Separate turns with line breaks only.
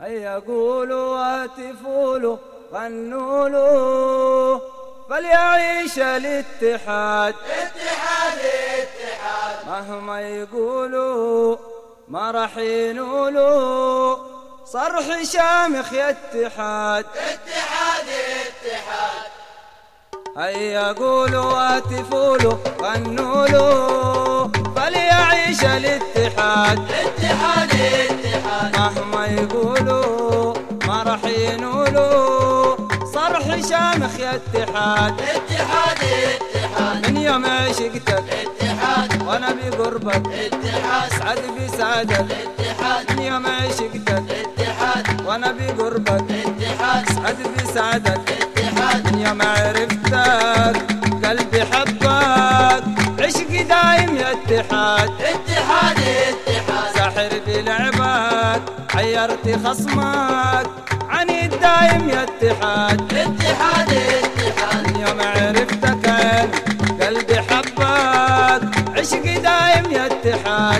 هيا قولوا واتفوا له غنوا له فليعيش الاتحاد.
اتحاد اتحاد.
مهما يقولوا ما راح ينولوا صرح شامخ يا اتحاد.
اتحاد اتحاد.
هيا قولوا واتفوا له غنوا له فليعيش الاتحاد.
اتحاد اتحاد
ما راح ينولوا. صرح شامخ يا اتحاد.
اتحاد اتحاد.
من يوم عشقتك؟
اتحاد.
وأنا بقربك
اتحاد.
اسعد بسعادك
اتحاد.
من يوم عشقتك؟
اتحاد.
وأنا بقربك
اتحاد.
اسعد بسعادك
اتحاد.
من يوم عرفتك قلبي حبك. عشقي دايم يا اتحاد.
اتحاد اتحاد.
ساحر بلعبك حيرت خصمك عن الدايم يا اتحاد.
اتحاد اتحاد
يوم عرفتك قلبي حبك. عشقي دايم يا اتحاد.